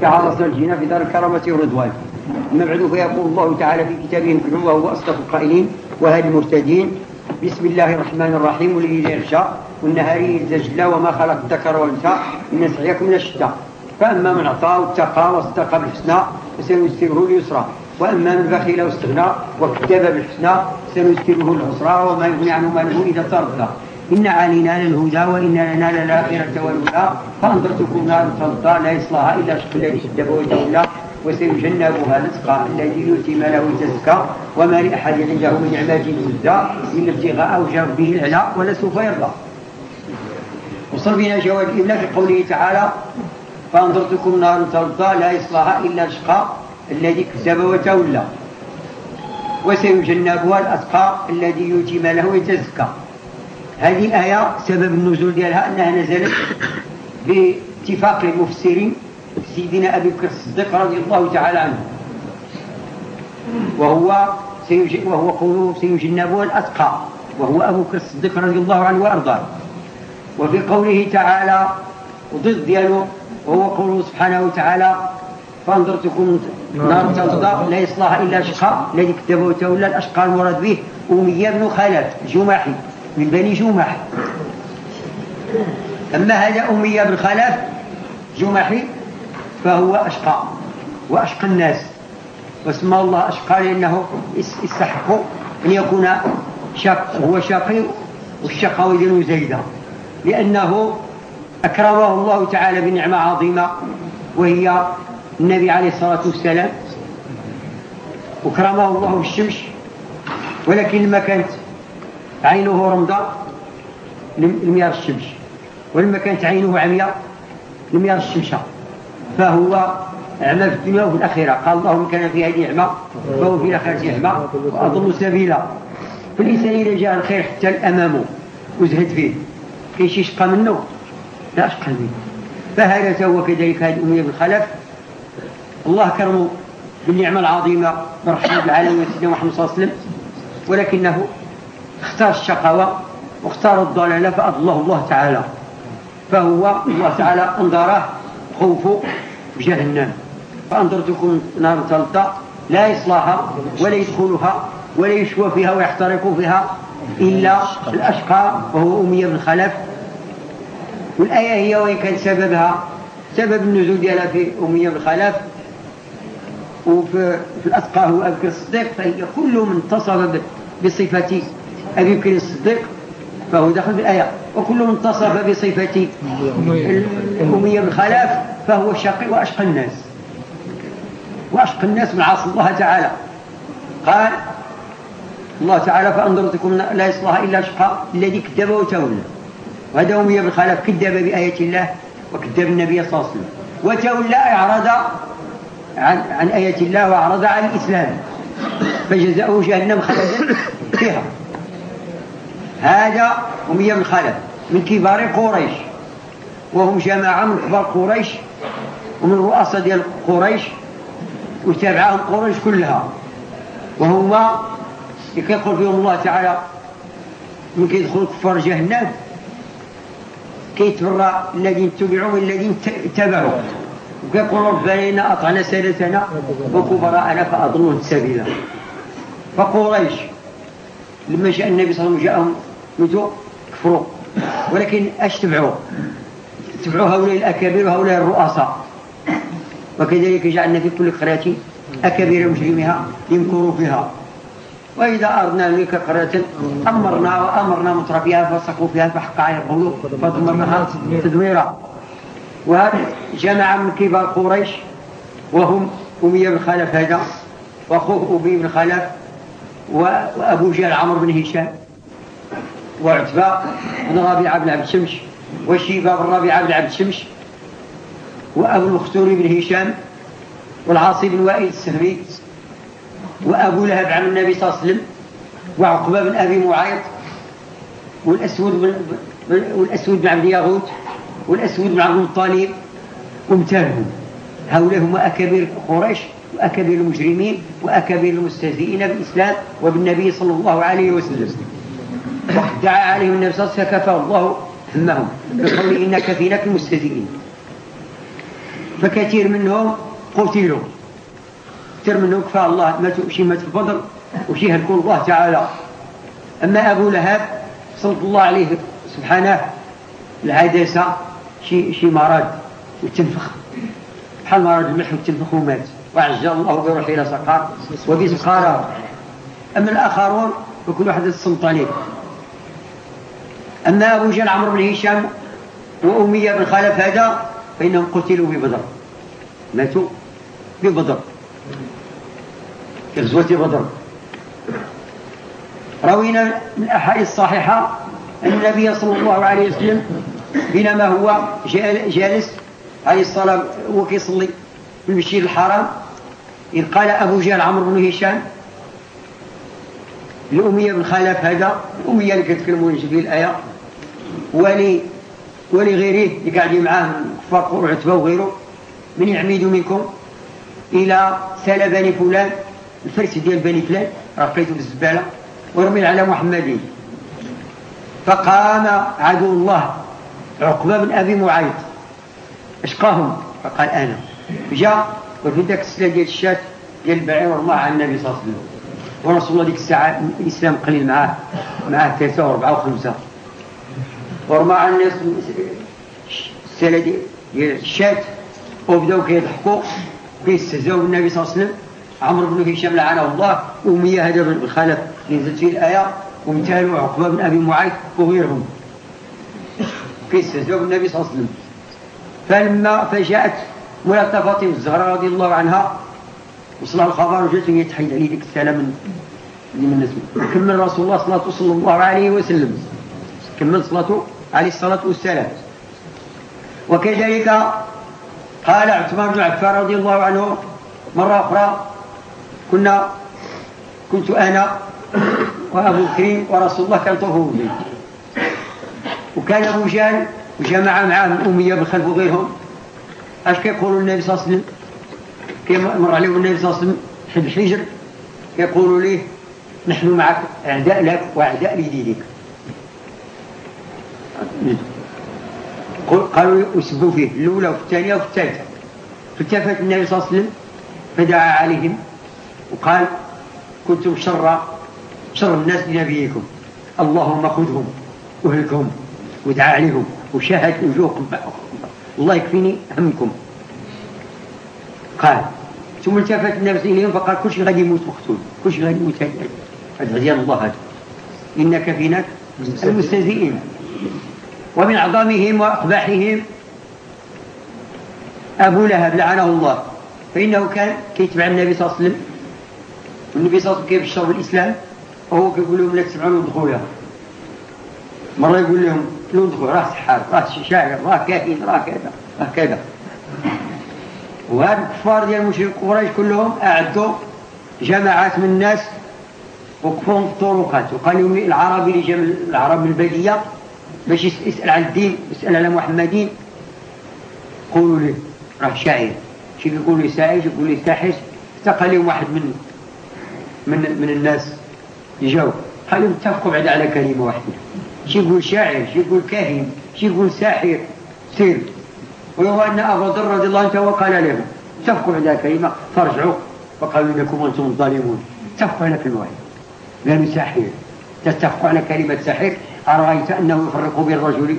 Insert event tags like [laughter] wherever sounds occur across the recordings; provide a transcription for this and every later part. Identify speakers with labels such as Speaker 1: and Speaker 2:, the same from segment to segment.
Speaker 1: كعرس الجنة في دار الكرامة والرضوان بعد فيقول الله تعالى في كتابه الكريم وهو أصدق القائلين وهادي المرتدين. بسم الله الرحمن الرحيم. والليل يغشى والنهار إذا وما خلق الذكر والأنثى إن سعيكم لشتى. فأما من أعطى واتقى واصدق بالحسنى فسنيسره اليسرى. وأما من بخل واستغنى وكذب بالحسنى سنيسره العسرى. وما يغني عنه ماله إذا تردى. إن علينا للهدى وإن لنا للآخرة والأولى فأنذرتكم نار تلظى لا يصلاها إلا شق الذي كذب وتولى وسيجنبها الاتقى الذي يؤتي ماله تزكى. وما لأحد عنده من نعمة تجزى إلا ابتغاء وجه به العلا ولسوف يرضى. وصل بنا جواب الإملاء في قوله تعالى فأنذرتكم نار تلظى لا يصلاها إلا الشقى الذي كذب وتولى. وسيجنبها الأتقى الذي يؤتي ماله يتزكى هذه الآية سبب النزول ديالها أنها نزلت باتفاق المفسرين سيدنا أبي بكر الصديق رضي الله تعالى عنه. وهو وهو قوله سيجنبه الأتقى وهو أبو بكر الصديق رضي الله عنه وأرضاه. وفي قوله تعالى وضد دياله وهو قوله سبحانه وتعالى فانظرتكم نار تلظى لا يصلح إلا أشقى الذي كتبه وتولى الأشقى المراد به أمية بن خلف الجماحي من بني جمح. أما هذا أمية بن خلف جمحي فهو أشقى وأشقى الناس. واسمى الله أشقى لأنه يستحق أن يكون شق هو شقي والشقاوي ذنو زيدا لأنه أكرمه الله تعالى بنعمة عظيمة وهي النبي عليه الصلاة والسلام. وكرمه الله بالشمس ولكن لما كانت عينه رمضاء لم يرى الشمس. ولما كانت عينه عمياء لم يرى الشمس. فهو أعمى في الدنيا وفي الآخرة. قال الله من كان في هذه أعمى فهو في الآخرة أعمى وأضل سبيلا. فالإنسان إذا جاء الخير حتى أمامه وزهد فيه كاين شي شقى منه؟ لا أشقى به فهذا هو كذلك هذه أمية بالخلف. الله كرمه بالنعمة العظيمة برحمة العالمين سيدنا محمد صلى الله عليه وسلم. ولكنه اختار الشقاوة واختار الضلالة فأضله الله تعالى. فهو الله تعالى أنذره خوف جهنم. فأنذرتكم نار تلطى لا يصلاها ولا يدخلها ولا يشوى فيها ويحترق فيها إلا الأشقى وهو أمية بن خلف. والآية هي وإن كان سببها سبب النزول ديالها في أمية بن خلف. وفي في الأتقى هو أبكر الصديق فهي كل من اتصف بصفة أبي بكر الصديق فهو دخل في الآية. وكل من اتصف بصفة الأمية بن خلاف فهو الشقي وأشقى الناس. وأشقى الناس من عاصي الله تعالى قال الله تعالى فأنظرتكم لا يصلها إلا شقى الذي كذب وتولى. وهذا أمية بن خلاف كذب بآية الله وكذب النبي صلى الله عليه وسلم. وتولى أعرض عن, عن آية الله وأعرض عن الإسلام. فجزاؤه جهنم خلدا فيها. هذا أمية بن خلف من كبار قريش. وهم جماعة من كبار قريش ومن رؤساء ديال قريش وتابعهم قريش كلها. وهما يقول فيهم الله تعالى من كيدخلوا كفار جهنم كيتبرى الذين تبعوا والذين تبعوا. وكيقول ربنا أطعنا سادتنا وكبراءنا فأضلوا سبيلا. فقريش لما جاء النبي صلى الله عليه وسلم جاءهم متوا كفروا ولكن اش تبعوا تبعوا هؤلاء الأكابر وهؤلاء الرؤساء. وكذلك جعلنا في كل قرية أكابر مجرمها يمكروا فيها. وإذا أردنا لك قرية أمرنا وأمرنا متر فيها فسقوا فيها فحق على القلوب فدمرناها تدميرا. وهذا جمع من كبار قريش وهم أمية بن خلف هذا وأخوه أبي بن خلف وأبو جهل عمرو بن هشام. وعتبة بن ربيعة بن عبد الشمش وشيبة بن ربيعة بن عبد الشمش وأبو المختوري بن هشام والعاصي بن وائل السهمي وأبو لهب عم النبي صلى الله عليه وسلم وعقبة بن أبي معيط والأسود بن والأسود بن عبد ياغوت والأسود بن عبد المطالب وامثالهم هؤلاء هم أكابر قريش وأكابر المجرمين وأكابر المستهزئين بالإسلام وبالنبي صلى الله عليه وسلم. دعا عليهم النبي صلى الله عليه وسلم فكفى الله همهم. بقوله إنك فينا المستهزئين فكثير منهم قتلوا كثير منهم كفى الله ماتوا شي مات في بدر وشي هلكوا الله تعالى. أما أبو لهب صلى الله عليه سبحانه العدسة شي شي مرض وتنفخ. بحال مرض الملح وتنفخ ومات. وعجل الله بروح إلى سقار وبسقارة أما الآخرون فكل واحد الصمت عليه أما أبو جهل عمرو بن هشام وأمية بن خلف هذا فإنهم قتلوا ببدر ماتوا ببدر في غزوة بدر. روينا من الأحاديث الصحيحة أن النبي صلى الله عليه وسلم بينما هو جالس عليه الصلاة هو كيصلي في المسجد الحرام إذ قال أبو جهل عمرو بن هشام لأمية بن خلف هذا أمية اللي كتكلموا في الآية ولي ولغيره اللي قاعدين معاه من كفار قرعة وغيره. من يعمد منكم إلى سال بني فلان الفرس ديال بني فلان رقيته بالزبالة ورمي على محمد. فقام عدو الله عقبة بن أبي معيط. أشقاهم؟ فقال أنا. جاء وفي ذاك السنة ديال الشات ديال البعير ورمى على النبي صلى الله عليه وسلم. ورسول الله ديك الساعة الإسلام قليل معاه معاه ثلاثة وأربعة وخمسة. ورمى الناس السنة الشات وبداو كيضحكوا كيستهزاو بالنبي صلى الله عليه وسلم عمرو بن هشام لعنه الله ومية هذا بن خلف نزلت فيه الآية ومثال عقبة بن أبي معيط وغيرهم كيستهزئوا بالنبي صلى الله عليه وسلم فلما فجاءت مولاة فاطمة الزهراء رضي الله عنها وصل الخبر وجات هي تحيد عليه ديك السلام من من كمل رسول الله صلاته صلى الله عليه وسلم كمل صلاته عليه الصلاة والسلام. وكذلك قال عثمان بن عفان رضي الله عنه مرة أخرى كنا كنت أنا وأبو بكر ورسول الله كان طهور وكان أبو جهل وجماعة معاه من أمية بالخلف وغيرهم اش كيقولوا النبي صلى الله عليه وسلم؟ كيمر عليهم النبي صلى الله عليه وسلم؟ حب الحجر كيقولوا ليه نحن معك أعداء لك وأعداء لدينك. قالوا يسبوا فيه الأولى وفي الثانية وفي الثالثة. فالتفت النبي صلى الله عليه وسلم فدعا عليهم وقال كنتم شر شر الناس لنبيكم. اللهم خذهم وهلكهم ودعا عليهم وشاهد وجوهكم الله يكفيني همكم. قال ثم التفت الناس إليهم فقال كل شيء غادي يموت مقتول كل شيء غادي يموت هذا الله هذا إنك فينا المستهزئين. ومن اعظمهم واقبحهم أبو لهب لعنه الله. فإنه كان كيتبع النبي صلى الله عليه وسلم. والنبي صلى الله عليه وسلم كيبشر بالاسلام وهو كيقول لهم لا تسمعوا دخولها مرة يقول لهم لا دخول راه سحار راه شاعر راه كاهن راه كذا راه كذا. وهاد الكفار ديال المشرك قريش كلهم أعدوا جماعات من الناس وقفوهم في الطرقات وقال لهم العربي من العرب البادية باش يسأل عن الدين يسأل على محمدين. قولوا له راه شاعر. شي يقول لي ساعر يقول لي ساحر استقى لهم واحد من من من الناس. يجاوب قالوا اتفقوا بعد على كلمة واحدة. شي يقول شاعر شي يقول كاهن شي يقول ساحر سير. وهو أن أبا ذر رضي الله عنه وقال لهم اتفقوا على كلمة فارجعوا. فقالوا لكم أنتم الظالمون. اتفقوا على كلمة واحدة. قالوا ساحر. تتفقوا على كلمة ساحر؟ أرأيت أنه يفرق بين الرجل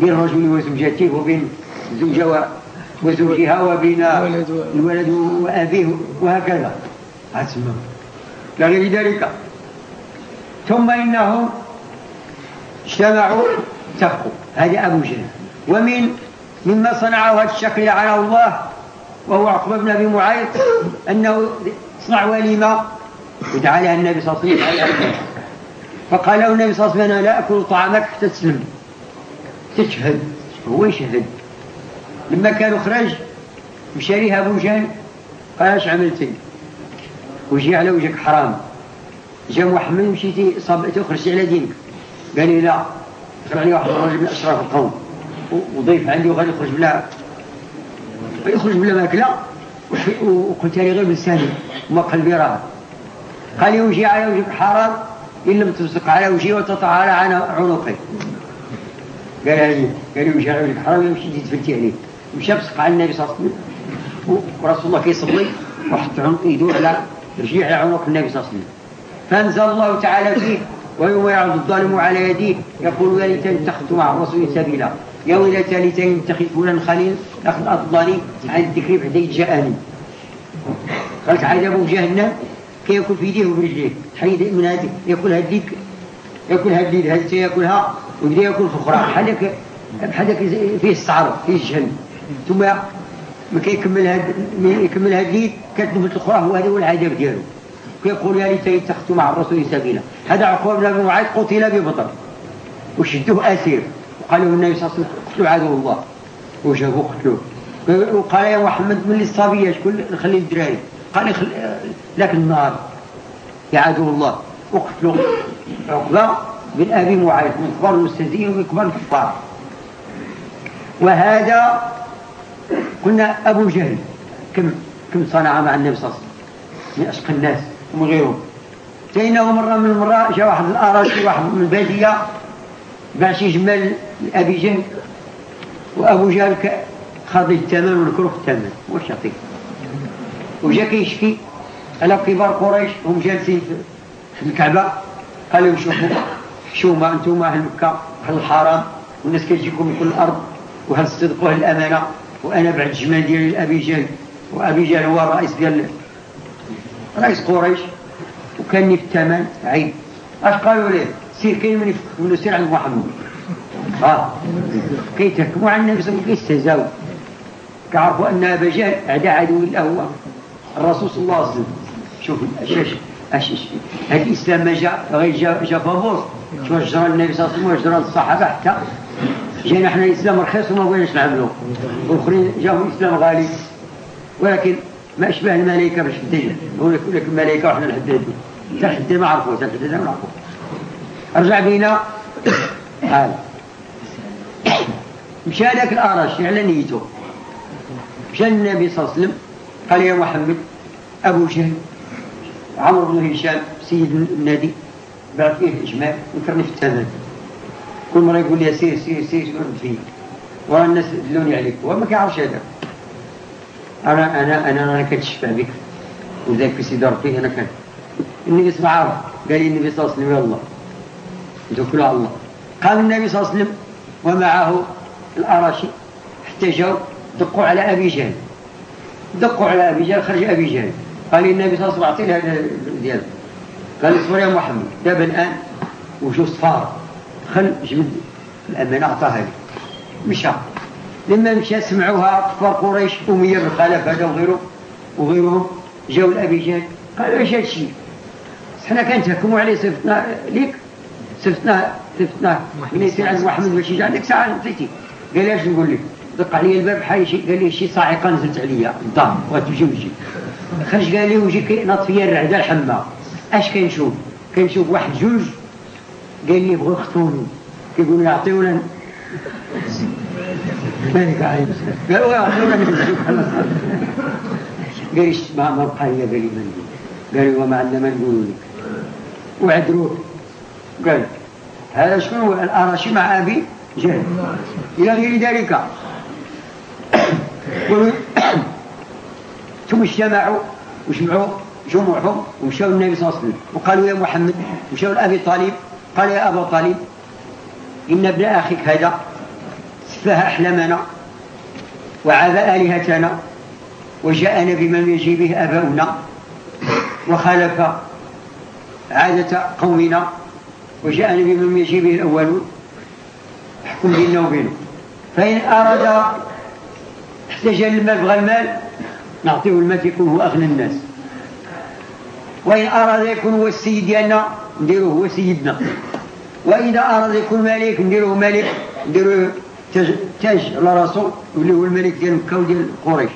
Speaker 1: بين الرجل وزوجته وبين زوجة وزوجها وبين الولد وأبيه وهكذا. أسمع. لغير ذلك. ثم إنهم اجتمعوا اتفقوا. هذا أبو جهل. ومن مما صنعه هذا الشكل على الله وهو عقبة بن أبي معيط أنه صنع وليمة ودعا لها النبي صلى الله عليه وسلم. فقال له النبي صلى الله عليه وسلم أنا لا أكل طعامك حتى تسلم. تشهد هو يشهد. لما كان خرج مشى ليه أبو جهل قال اش عملتي؟ وجي على وجهك حرام. جا محمد مشيتي صابته خرجتي على دينك. قال لي لا. دخل واحد الرجل من أشراف القوم. وضيف عندي وغادي يخرج بلا يخرج بلا ماكله وقلت لي غير بلساني وما قلبي راه. قال لي وجي على وجهك حرام. إن لم تمسك على وجهي وتطعن على عنقي قال لي قال لي على وجهك حرام يمشي تفلتي عليه مشى بسق على النبي صلى الله عليه وسلم. ورسول الله كيصلي وحط يدو على رجليه على عنق النبي صلى الله عليه وسلم. فأنزل الله تعالى فيه ويوم يعرض الظالم على يديه يقول يا ليتني اتخذت مع الرسول سبيلا. يا ويلتى ليتني اتخذ فلان خليل اخذ اضلاني عن الذكر بعد جاءني. قالت عذاب جهنم. كياكل في يديه وبرجليه تحيد من هذه يأكل هذيك يأكل هذه هذه يأكلها ويبدا يأكل في أخرى بحال بحال فيه الصعر فيه جهنم ثم ما كيكمل هاد يكمل هاد كتنبت الاخرى هو هذا هو العذاب ديالو. كيقول يا ليتني اتخذت مع الرسول سبيلا. هذا عقوبة بن معاذ قتل ببطر وشدوه أسير. وقالوا النبي صلى الله عليه وسلم اقتلوا عدو الله. وجابوا قتلوه. وقال يا محمد من الصبيه شكون نخلي الدراري قال لك النار. يا عدو الله اقتلوا. عقبة بن أبي معاذ من كبار المستهزئين ومن كبار الكفار. وهذا قلنا أبو جهل كم كم صنع مع النبي صلى الله عليه وسلم من أشقى الناس ومن غيرهم. كاينة مرة من المرات جاء واحد الأراضي واحد من البادية باع شي جمال لأبي جهل. وأبو جهل خاضي الثمن والكروف الثمن واش يعطيك؟ وجا كيشكي على كبار قريش هم جالسين في الكعبة. قال لهم شوفوا حشومة أنتم أهل مكة أهل الحرام والناس كتجيكم من كل الأرض وهل الصدق وهل الأمانة وأنا بعد الجمال ديالي لأبي جهل وأبي جهل هو الرئيس ديال رئيس قريش. وكان في الثمن عيب. أش قالوا ليه سير كاين من يفكر سير عند محمد. آه. كيتحكموا على وسلم كيستهزاوا كعرفوا أن أبا جهل اعداء عدو هو الرسول صلى الله عليه وسلم. شوف اش اش هذا الاسلام ما جاء غير جا جا فابوس شو جرى النبي صلى الله عليه وسلم وجرى الصحابه حتى جينا إحنا الاسلام رخيص وما بغيناش نعملوه والاخرين جاهم الاسلام غالي. ولكن ما أشبه الملائكة باش هو يقول لك الملائكة وحنا الحداد حتى الحداد ما عرفوه حتى الحداد ما عرفوه رجع بينا. هذا مشى هذاك الأرش على نيته. مشى النبي صلى الله عليه وسلم. قال يا محمد أبو جهل عمرو بن هشام سيد النادي بعد فيه الإجمال وكرني في الثمن كل مرة يقول لي سير سير سير ورد فيه؟ ورا الناس دلوني عليك وما كيعرفش هذا. أنا أنا أنا أنا كنتشفع بك. وذاك في سيدي ربي أنا كان. النبي عليه وسلم قال لي النبي صلى الله عليه وسلم الله توكلوا على الله. قام النبي صلى الله عليه وسلم ومعه الأراشي حتى جاوا دقوا على أبي جهل. دقوا على أبي جهل خرج أبي جهل. قال لي النبي صلى الله عليه وسلم أعطيه هذا ديالك قال لي اصبر يا محمد دابا الآن وجو صفار. خل جبد الأمانة أعطاها لي مشى. لما مشى سمعوها كفار قريش أمية بن خلف هذا وغيره وغيرهم جاوا لأبي جهل. قالوا إيش هادشي حنا كنتحكموا عليه صفتنا ليك صفتنا صفتنا من يصير عند محمد باش يجي عندك ساعة نعطيتي. قال اش نقول لك؟ دق علي الباب حي شي قال لي شي صاعقة نزلت عليا. الدار بغات تمشي وجي خرج قال لي وجي كينط فيا الرعدة الحمى اش كنشوف؟ كنشوف واحد جوج قال لي بغوا يخطوني كيقولوا لي عطيونا مالك عايز قالوا يعطونا قال ما ما بقى لي قال لي من قال وما عندنا ما نقولوا لك. وعذروه قال هذا شنو؟ الأراشي مع أبي جهل. إلى غير ذلك. ثم اجتمعوا وجمعوا جمعهم ومشاوا النبي صلى الله عليه وسلم. وقالوا يا محمد مشاوا لأبي طالب قال يا أبا طالب إن ابن أخيك هذا سفه أحلامنا وعاب آلهتنا وجاءنا بما يجي به أباؤنا وخالف عادة قومنا وجاءنا بما يجي به الأولون. احكم بيننا وبينه. فإن أراد احتاج للمال بغى المال؟ نعطيه المال يكون هو أغنى الناس. وإن أراد يكون هو السيد ديالنا نديروه هو سيدنا. وإذا أراد يكون ملك نديروه ملك نديروه تاج, تاج على راسو اللي هو الملك ديال مكة وديال قريش.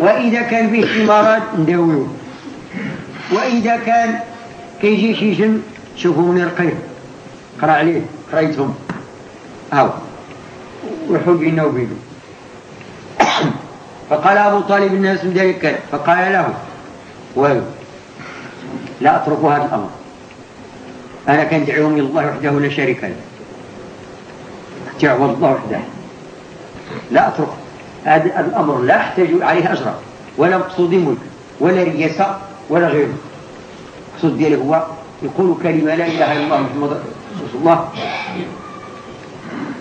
Speaker 1: وإذا كان فيه شي مرض نداويوه. وإذا كان كيجي شي جن شوفوا من القير قرا عليه قريتهم هاو. وحول بيننا وبينه فقال أبو طالب الناس من ذلك فقال له والو لا أترك هذا الأمر. أنا كان دعوهم إلى الله وحده لا شريك له. تعبد الله وحده. لا أترك هذا الأمر لا يحتاج عليه أجرا ولا مقصود ملك ولا رياسة ولا غيره. المقصود دياله هو يقول كلمة لا إله إلا الله محمد رسول الله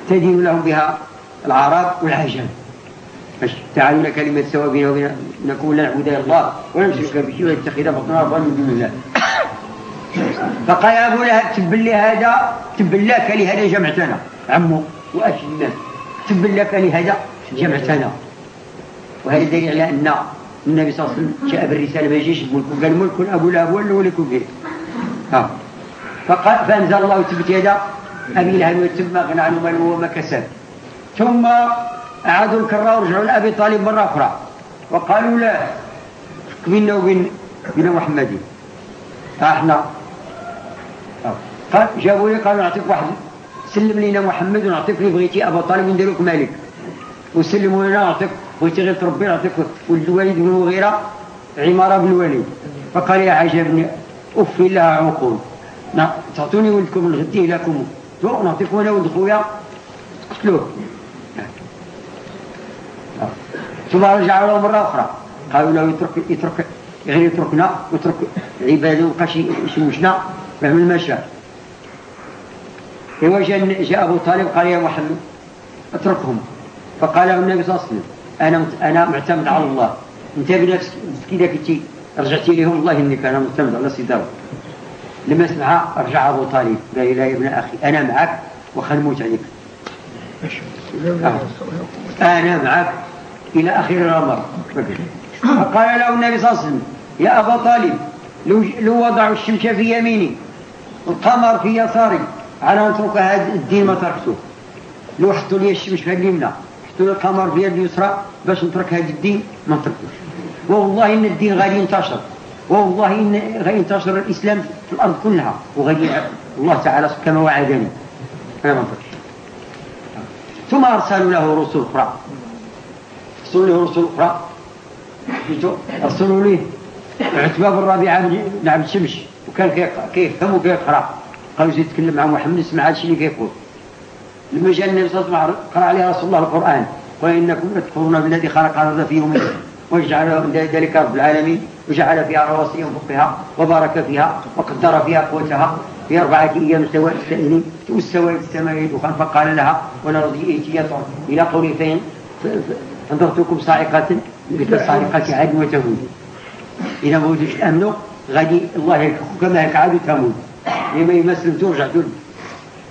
Speaker 1: تدين لهم بها العرب والعجم تعالوا لك كلمة سواء بيننا وبين نكون لا نعبد الله ولا نشرك به ولا ربا من دون الله. فقال أبو لهب تبلي هذا تبلاك لهذا جمعتنا. عمو وأش الناس. تبلاك لهذا جمعتنا. وهذا دليل على أن النبي صلى الله عليه وسلم جاء بالرسالة ما يجيش الملك قال ملك أبو لهب ولا ولكم به. ها. فقال فأنزل الله تبت يدا أبي لهب وتب ما غنى عنه ماله وما كسب. ثم أعادوا الكرة ورجعوا لأبي طالب مرة أخرى. وقالوا لا بيننا وبين بين محمد. إحنا. قال جابوا لي قالوا نعطيك واحد سلم لنا محمد ونعطيك اللي بغيتي ابا طالب نديروك مالك. وسلموا لنا نعطيك بغيتي غير تربي نعطيك ولد الوليد بن المغيره عمارة بن الوليد. فقال يا عجبني اف لها عقول. تعطوني ولدكم الغدي لكم. نعطيكم أنا ولد خويا. تقتلوه ثم رجعوا له مرة أخرى قالوا له يترك يترك غير يتركنا ويترك العبادة ويبقى يشوشنا ما شاء إيوا جاء جاء أبو طالب قال يا محمد اتركهم. فقال له النبي صلى الله عليه وسلم أنا أنا معتمد على الله. أنت بنفسك كذا كنتي رجعتي لهم الله إنك أنا معتمد على سيدنا لما سمع رجع أبو طالب قال يا ابن أخي أنا معك وخنموت عليك. أنا معك إلى آخر الأمر. فقال له النبي صلى الله عليه وسلم يا أبا طالب لو وضعوا الشمس في يميني القمر في يساري على أن أترك هذا الدين ما تركته. لو حطوا لي الشمس في اليمنى حطوا لي القمر في اليسرى باش نترك هذا الدين ما نتركوش. والله إن الدين غادي ينتشر. والله إن غادي ينتشر الإسلام في الأرض كلها. وغادي الله تعالى كما وعدني. أنا ما نتركش. ثم أرسلوا له رسل أخرى. أرسلوا له رسل أخرى. أرسلوا له عتبة بن ربيعة بن عبد الشمس. وكان كيفهم وكيقرأ قالوا زيد يتكلم مع محمد اسمع هذا الشيء اللي كيقول. لما جاء النبي صلى الله عليه وسلم قرأ عليه رسول الله القرآن. وإنكم لتكفرون بالذي خلق الأرض في يومين وجعل ذلك رب العالمين. وجعل فيها رواسي ينفقها وبارك فيها وقدر فيها قوتها في أربعة أيام سواء السائلين واستوى السماء دخان فقال لها ونرضي إيتية إلى قول فين؟ أنذرتكم صاعقة مثل صاعقة عاد وتهود إذا ما ودوش تأمنوا غادي الله يكفو كما هيك عاد تموت لما يمسلم ترجع تقول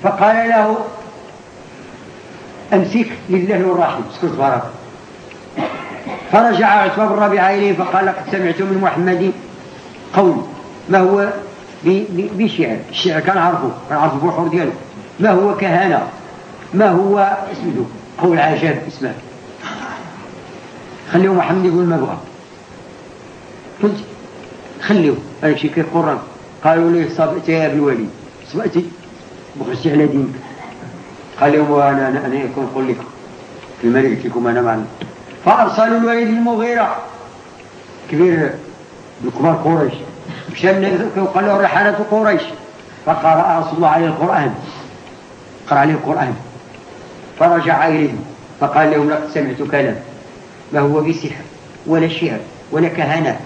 Speaker 1: فقال له أمسك لله الرحيم اسكت بارك. فرجع عتبة بن ربيعة إليه فقال لقد سمعت من محمد قول. ما هو بشعر. الشعر كان عرفه. كان عرفه بوحور ديالو. ما هو كهانة؟ ما هو اسمه؟ قول عجب اسمه. خليه محمد يقول ما بغى قلت خليه هذا شيء كيف قران قالوا لي صبأت يا ابن الوليد صبأتي بخشتي على دينك. قال لهم وأنا أنا أنا يكون قل لكم في الملك لكم أنا معنا. فارسلوا الوليد المغيرة. كبير من كبار قريش. مشى وقال له رحلة قريش. فقرأ رسول الله عليه القرآن. قرأ عليه القرآن. فرجع إليهم. فقال لهم لقد سمعت كلام ما هو بسحر ولا شعر ولا كهنة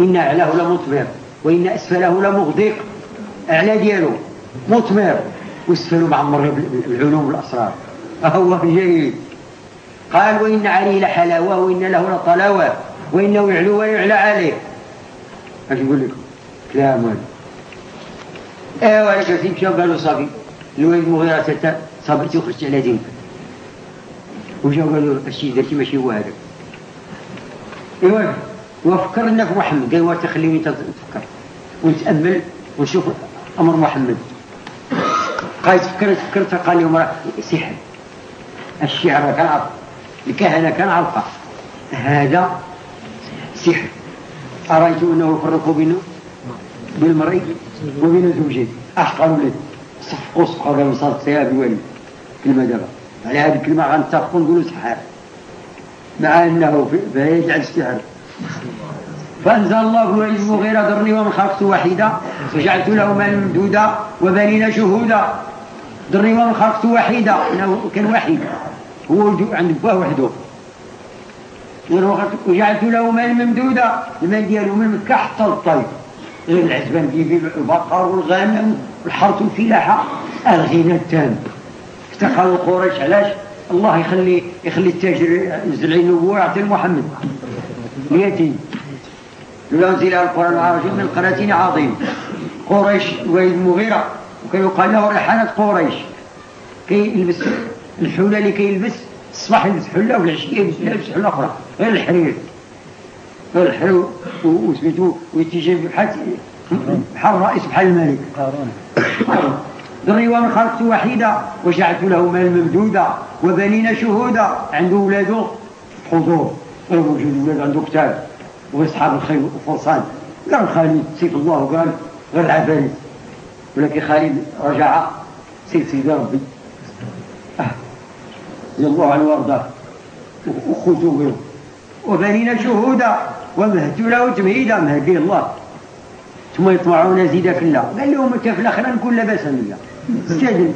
Speaker 1: إن أعلاه لمطمر وإن أسفله لمغدق. أعلى ديالو مطمر وأسفله معمر بالعلوم والأسرار. أهو جيد قال وإن عليه لحلاوة وإن له لطلاوة وإنه يعلو ويعلى عليه. اش نقول لكم كلام وين؟ ايوا يا كثير مشاو قالوا صافي. الوليد المغيرة صابرتي وخرجت على دينك. وجاو قالوا الشيء درتي ماشي هو هذا. ايوا وفكرنا في محمد قال تخليني تفكر ونتامل ونشوف أمر محمد قال تفكرت فكرت قال لهم سحر الشعر كان الكهنه كان عرفها هذا سحر أرأيت أنه يفرق بين بالمرء وبين زوجين أحقر ولد صفقوا صفقوا قالوا صارت فيها بولي كلمة دابا على هذه الكلمة غنتفقوا نقولوا سحر مع أنه فيجعل السحر. فأنزل الله الوليد المغيرة ذرني ومن خلقت وحيدا وجعلت له ممدودا وبنين شهودا. ذرني ومن خلقت وحيدا إنه كان وحيد. هو عند باه وحده. وجعلت له مال ممدودة المال ديالو من مكة حتى للطيب. غير العزبان ديال البقر والغنم والحرث والفلاحة. الغنى التام افتقروا قريش علاش؟ الله يخلي يخلي التاجر ينزل عليه النبوة ويعطي لمحمد اليتيم لولا أنزل القرآن العربي من قراتين عظيم. قريش وليد المغيرة. وكان يقال له ريحانة قريش. كيلبس الحلة اللي كيلبس الصباح يلبس حلة والعشيه يلبس حلة أخرى. غير الحرير. غير الحرير وسميتو ويتيجي بحال بحال الرئيس بحال الملك. ذري ومن خلقت وحيدا وجعلت له مال ممدودا وبنين شهودا. عنده ولاده حضور. موجود ولاد عنده كتاب. وأصحاب الخير والفرسان. قال خالد سيف الله قال غير العفاريت ولكن خالد رجع. سيف سيدي ربي. رضي الله عنه وارضاه وخوته غيره وبنينا شهودا. ومهدت له تمهيدا. مهدي الله. ثم يطمعون زيدا في الله. قال لهم في الاخره نكون لاباس بيا استاذن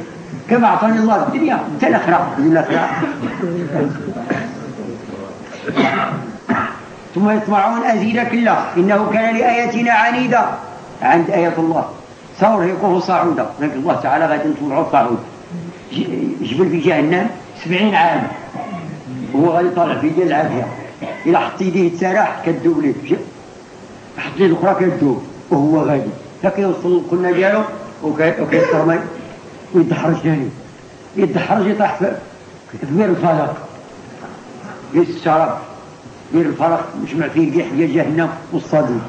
Speaker 1: كما أعطاني الله الدنيا انت الاخره ثم يطمعون أزيدك الله إنه كان لآياتنا عنيدا. عند آية الله. سأرهقه صعودا لكن الله تعالى غادي نطلعوا صعود جبل في جهنم سبعين عام. هو غادي طالع في ديال العافية. إلا حط يديه تسارح كدوب ليه. حط ليه الأخرى كدوب. وهو غادي. فكيوصل القلنا ديالو وكيترمي ويدحرج ثاني يدحرج يطيح في بير الفلق يس الشراب دير الفرق مجمع فيه القيح ديال جهنم والصديق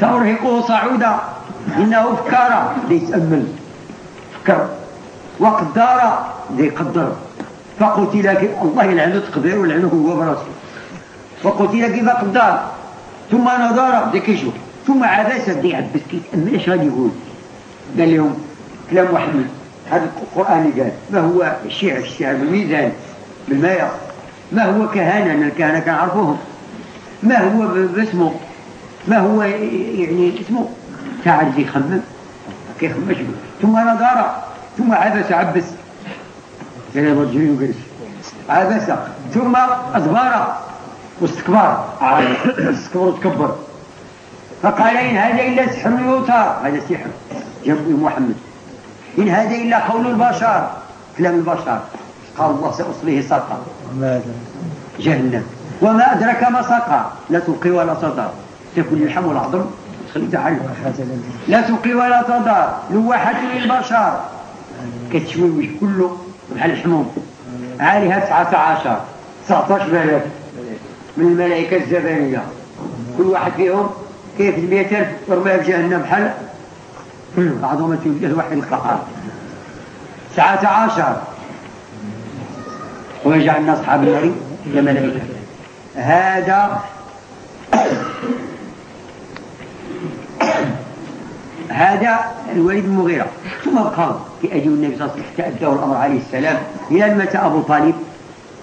Speaker 1: سأرهقه صعودا إنه فكر ليتأمل فكر. وقدر ليقدر فقتل الله يلعنه تقدير ويلعنه هو براسه. وقتل كيف قدر. ثم نظر بدا كيشوف ثم عبس بدا يعبس كيتأمل اش غادي يقول؟ قال لهم كلام محمد هذا القرآن قال ما هو الشعر الشعر بالميزان بالماء ما هو كهنة الكهنة كنعرفوهم ما هو باسمه. ما هو يعني اسمه. تعرف يخمم كيخمم ثم نظر ثم عبس عبس. كان الرجل يجلس عبس. ثم أدبر واستكبر. استكبر وتكبر. فقال إن هذا إلا سحر يوتر هذا سحر. جنب محمد. إن هذا إلا قول البشر. كلام البشر. قال الله سأصليه سقا جهنم. وما أدرك ما سقى لا تلقي ولا تضر تاكل اللحم والعظم تخلي تعلق لا تلقي ولا تضر لواحة للبشر. كتشوي كله بحال الحموم. عشر. 19 ملاك. من الملائكة الزبانية. كل واحد فيهم كيف المئة ألف يرميها في جهنم. بحال عظمة الواحد القهار تسعة عشر. ويجعلنا أصحاب النار. ملائكة. هذا هذا الوليد المغيرة ثم قام في أجل النبي صلى الله عليه وسلم. حتى الأمر عليه السلام. إلى أن مات أبو طالب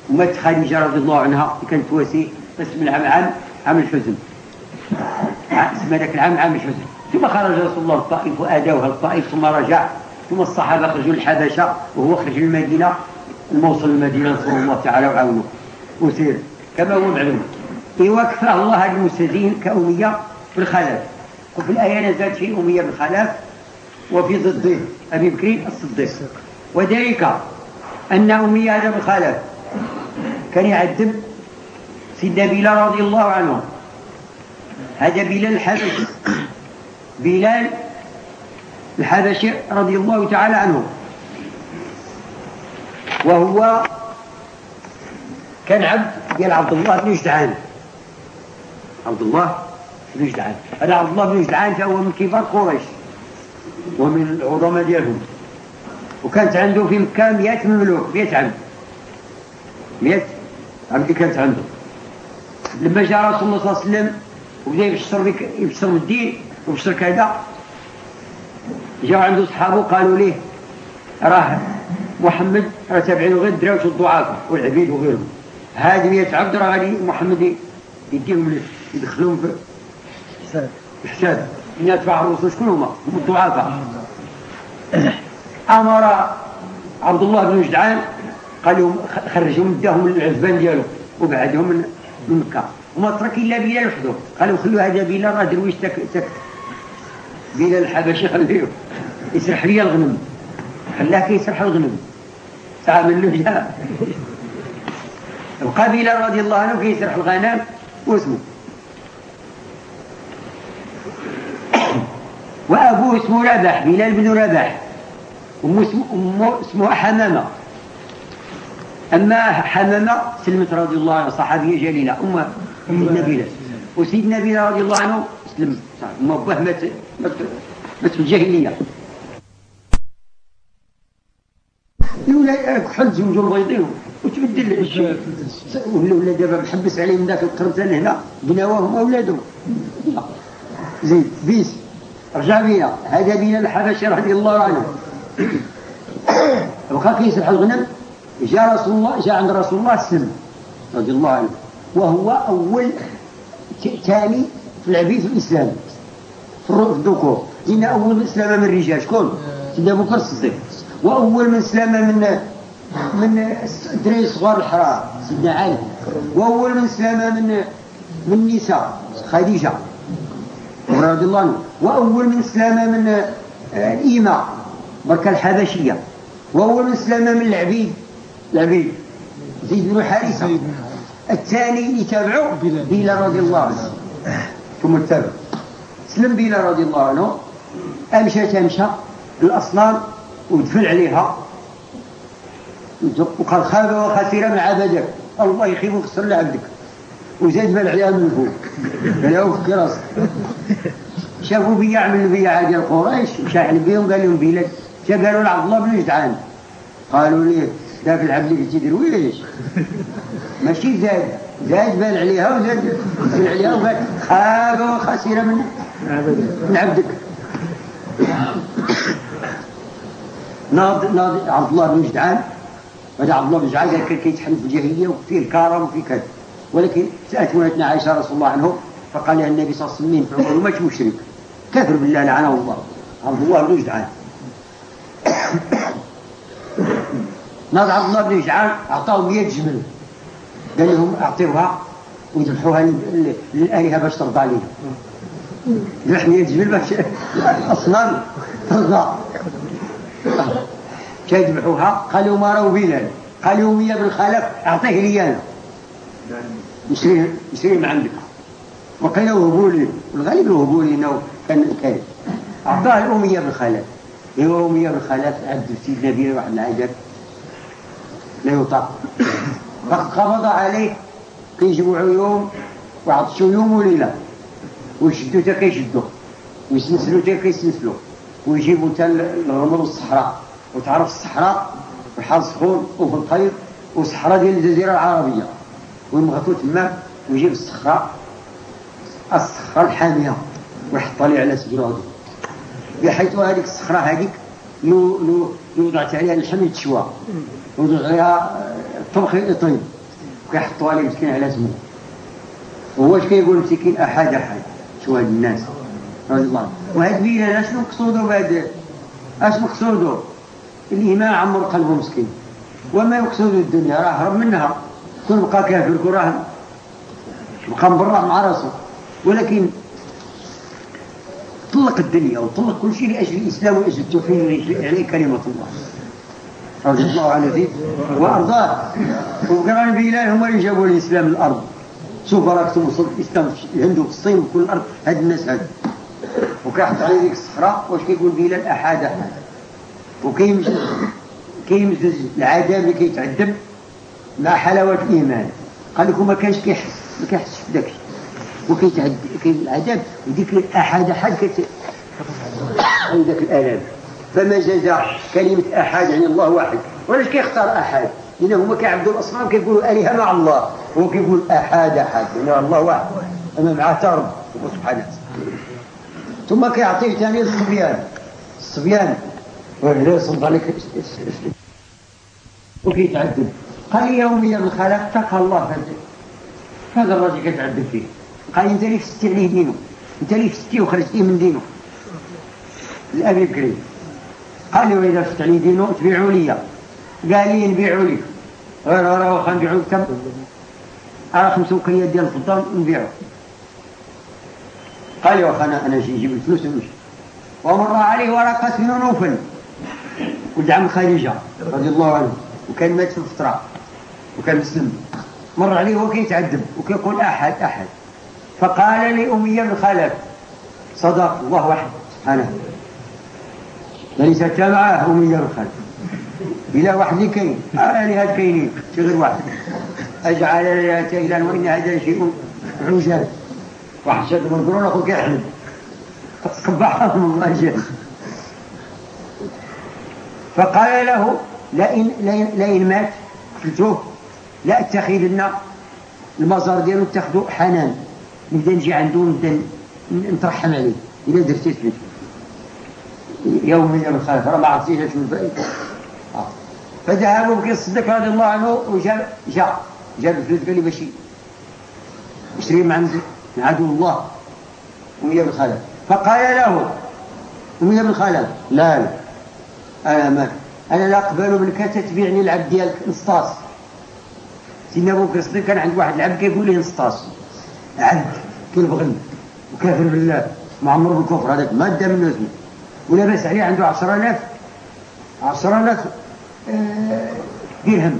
Speaker 1: ومات خديجة رضي الله عنها. كانت تواسي. اسم العام عام عام الحزن. اسم ذاك العام عام الحزن. ثم خرج رسول الله الطائف وآداوها الطائف ثم رجع. ثم الصحابة خرجوا الحبشة وهو خرج المدينة الموصل المدينة نصر الله تعالى وعونه وسير. كما هو معلوم. يوكفه الله هذه المستهزئين كأمية بالخلاف. وفي الآية نزلت في أمية بالخلاف. وفي ضده أبي بكر الصديق. وذلك أن أمية هذا بالخلاف. كان يعذب سيدنا بلال رضي الله عنه. هذا بلال الحبشي. بلال الحبشي رضي الله تعالى عنه. وهو كان عبد ديال عبد الله بن جدعان. عبد الله بن جدعان. هذا عبد الله بن جدعان فهو من كبار قريش ومن العظماء ديالهم. وكانت عنده في مكة 100 مملوك 100 عبد 100 عبد كانت عنده. لما جاء رسول الله صلى الله عليه وسلم وبدأ يبشر يبشر بالدين ويبشر كذا. جاء عنده صحابه قالوا ليه؟ راه محمد راه تابعينه غير الدراوش والضعاف والعبيد وغيرهم. هذه 100 عبد راه غادي محمد يديهم يدخلهم في الحساب الحساب يدفع الرسل شكون هما؟ هم الضعفاء [clears throat] أمر عبد الله بن جدعان قال لهم خرجهم داهم من العزبان ديالو وبعدهم من من مكة. وما ترك إلا بلال وحده. قالوا خلوا هذا بلال راه درويش تك تك بلال الحبشي خليه. يسرح لي الغنم. خلاه كيسرح الغنم. تعمل له جاء. القبيلة رضي الله عنه كيسرح الغنم. واسمه. وأبوه اسمه ربح بلال بن ربح أمه اسمه حمامة. أما حمامة سلمت رضي الله عنها صحابية جليلة. أم سيدنا بلال. وسيدنا بلال رضي الله عنه سلم أم أبوه مات مات الجاهلية. ولا كحل زوجوا البيضين وتبدل الشيء ولا دابا محبس عليهم ذاك القرطان هنا بنواهم أولادهم زيد بيس رجع بينا. هذا بينا الحبشي رضي الله عنه. بقى كيسرح الغنم جاء رسول الله جاء عند رسول الله سلم رضي الله عنه. وهو أول ثاني في العبيد في الإسلام. في الذكور. لأن أول من اسلم من الرجال شكون؟ سيدنا أبو بكر الصديق وأول من اسلم من من الدراري الصغار الحرام سيدنا علي. وأول من اسلم من من النساء خديجة رضي الله عنه وأول من اسلم من آه، الإيماء بركة الحبشية. وأول من اسلم من العبيد العبيد. زيد بن حارثة. الثاني اللي تابعه بلال. رضي الله عنه. ثم سلم بلال رضي الله عنه. أمشى تمشى الأصنام ودفل عليها. وقال خاب وخسر من عبدك الله يخيب ويخسر لعبدك. وزاد مال عليها من فوق قال في راسك شافوا بيا عمل بيا عادي القريش. شاحن بيهم قال لهم بلاد قالوا لعبد الله بن جدعان. قالوا ذاك العبد اللي درويش ماشي زاد. زاد بان عليها وزاد بان عليها وقال خاب وخسر من من عبدك. ناض ناض عبد الله بن جدعان. هذا عبد الله بن جدعان قال كان كيتحمل في الجاهلية وفي الكرم وفي كذا. ولكن سألت ولدنا عائشة رسول الله عنه فقال لها النبي صلى الله عليه وسلم في عمره ماشي مشرك كافر بالله لعنه الله. عبد الله بن جدعان. ناض عبد الله بن جدعان أعطاهم 100 جمل. قال لهم أعطيوها ويذبحوها للالهه باش ترضى عليها ذبح 100 جمل باش [laughs] الاصنام ترضى. كيذبحوها؟ قالوا ما راهو بلال قالوا مية بن خلف أعطيه لي أنا. نشريه نشريه من عندك. وقيل وهبوا لي. والغالب وهبوا لي إنه كان كان. أعطاه الاميه بن خلف ايوا اميه بن خلف عبد سيدنا بيه واحد العجب. لا يطاق. فقبض عليه كيجيبوا يوم وعطشوا يوم وليله ويشدوا تا كيشدوا ويسلسلوا تا كيسلسلوا ويجيبوا تا الرمل والصحراء. وتعرف الصحراء؟ والحال سخون وفي القيض وصحراء ديال الجزيرة العربية. ويمغطوا تما. ويجيب الصخرة. الصخرة الحامية. ويحط عليها على سجراده بحيث هذيك الصخرة هذيك لو لو لو وضعت عليها اللحم يتشوى وضعت عليها الطبخ يطيب كيحطوا عليه مسكين على زمو وهو اش كيقول مسكين أحد أحد؟ شو هاد الناس؟ رضي الله وهاد بينا شنو مقصودو بهاد أش مقصودو اللي ما عمر قلبه مسكين. وما يقصد الدنيا راه هرب منها. كل بقى كافر كل راه بقى مبرع مع راسه ولكن طلق الدنيا وطلق كل شيء لأجل الإسلام وأجل التوحيد يعني كلمة الله. رضي الله عنه فيه وأرضاه. وقران بلال هم اللي جابوا الإسلام الأرض. شوف راكتم وصل الإسلام الهند وفي الصين وفي كل الأرض. هاد الناس هاد. وكيحط عليه ديك الصحراء واش كيقول بلال أحد أحد وكيمز كيمز العذاب اللي كيتعذب مع حلاوة الإيمان. قال لكم ما كانش كيحس ما كيحسش بداك وكيتعذب العذاب وديك الأحد أحد كت ذاك الآلام. فما جزاء كلمة أحد يعني الله واحد ولاش كيختار أحد. لأن هما كيعبدوا الأصنام كيقولوا آلهة مع الله هو كيقول أحد أحد يعني الله واحد. أما معاه ترب سبحانه ثم كيعطيه ثاني الصبيان الصبيان ولا يصب عليك وكيتعذب قال يوميا الخلق اتقى الله هذا الراجل كتعذب فيه؟ قال انت اللي فستي عليه دينه انت اللي فستي وخرجتيه من دينه الابي الكريم قال له اذا فت عليه دينه تبيعوا لي قال لي نبيعوا لي. غير راه واخا نبيعوا. كم؟ على خمسة وكيات ديال الفضة نبيعه قال يا أخي أنا أنا نجيب الفلوس ونمشي. ومر عليه ورقة بن نوفل. ولد عم خديجة رضي الله عنه وكان مات في الفترة وكان مسلم. مر عليه وهو كيتعذب وكيقول أحد أحد. فقال لأمية بن خلف صدق الله واحد سبحانه. ليس معه أمية بن خلف إلى واحد كاين. آلهة كاينين. شي غير واحد. أجعل الآلهة إلها وإن هذا شيء عجاب واحد شاد منظرون أخو كيحلم قبحهم الله فقال له لئن, لئن, لئن مات قتلتوه اتخذن المزار ديالو اتخذوا حنان. نبدأ نجي عنده نبدأ نترحم عليه. إلا درتي سميتو يوم من الخلف راه ما عرفتيش شنو الفائده آه. فذهبوا بكي الصديق رضي الله عنه وجاء جاء جاب الفلوس قال لي باش يشري من عند عدو الله. أمية بن خلف فقال له أمية بن خلف لا لا. أنا ما أنا لا أقبل منك تتبعني العبد ديالك نسطاس سيدنا أبو بكر الصديق كان عند واحد العبد كيقول ليه نسطاس عبد كيبغل وكافر بالله. معمر بالكفر هذاك مادة من اسمه ولاباس عليه عنده 10000 10000 آه، درهم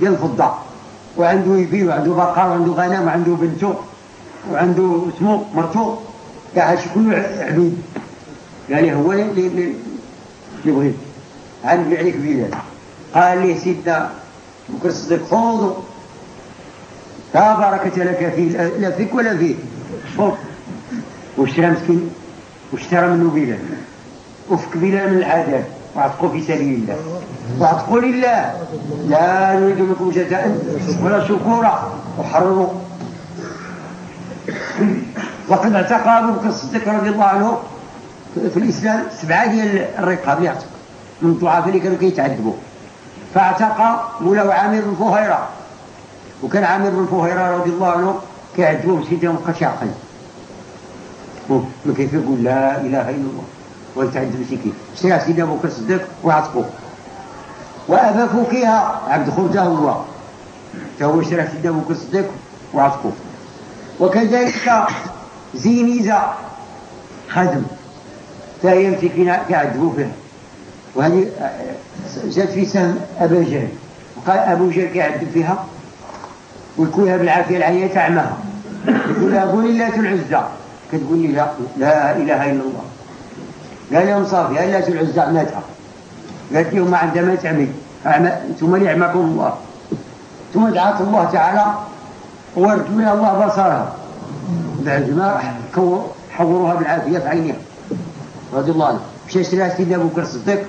Speaker 1: ديال الفضة وعنده يبي وعنده بقر وعنده غنم وعنده بنته وعنده اسمه مرتو. كاع هادشي كله عبيد. لي هو اللي بغيت. عن عليك بلال قال لي سيدنا بكر الصديق خوضوا لا بركة لك فيه لا فيك ولا فيه واشترى مسكين واشترى منه بلال وفك بلال من العذاب واعتقوا في سبيل الله. واعتقوا لله. لا نريد منكم جزاء ولا شكورا. وحرروا. وقد اعتق أبو بكر الصديق رضي الله عنه في الإسلام سبعه ديال الرقاب يعتق من الضعفاء اللي كانوا كيتعذبوا. فاعتق مولاو عامر بن فهيرة. وكان عامر بن فهيرة رضي الله عنه كيعذبوه مسكين ما بقاش يعقل ما يقول لا إله إلا الله؟ ويتعذب مسكين اشترى سيدنا أبو بكر الصديق وعتقوه وأبا فوكيها عبد خرجه هو فهو اشترى سيدنا أبو بكر الصديق وعتقوه وكذلك زينيزة خدم. فهي يمسكين كيعذبوا فيها. وهذه جات في سهم أبا جهل. وقال أبو جهل كيعذب فيها. ويكونها بالعافية العينية تعماها يقول لها قولي لا العزة كتقول لي لا لا إله إلا الله. قال لهم صافي لا العزة ماتها قالت لهم ما عندها ما تعمل ثم ليعمكم الله. ثم دعاك الله تعالى ورد من الله بصرها. بعد ما حوروها بالعافية في عينيها. رضي الله عنه. مشى شراها سيدنا أبو بكر الصديق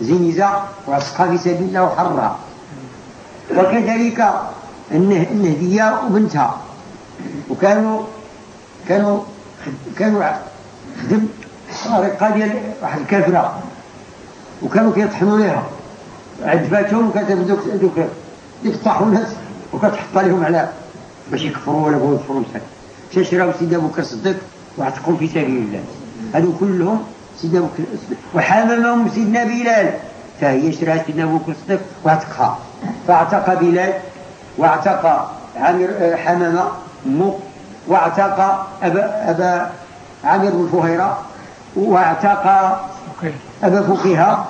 Speaker 1: زينيزة وعسقها في سبيل الله وحرها. وكذلك النهدية وبنتها. وكانوا كانوا كانوا خدم رقة ديال واحد الكافرة وكانوا كيطحنوا ليها. عجباتهم وكتب دوك دوك ديك الطاحونات وكتحط عليهم على باش يكفروا ولا بغوا يكفروا مساكن شراو سيدنا أبو بكر الصديق واعتقوا في سبيل الله هذو كلهم سيدنا بكر وحاممهم سيدنا بلال. فهي شراها سيدنا بكر الصديق واعتقها فاعتق بلال واعتق عامر آه، حمامه مو واعتق ابا أبا عامر بن فهيرة واعتق أبا فقيهه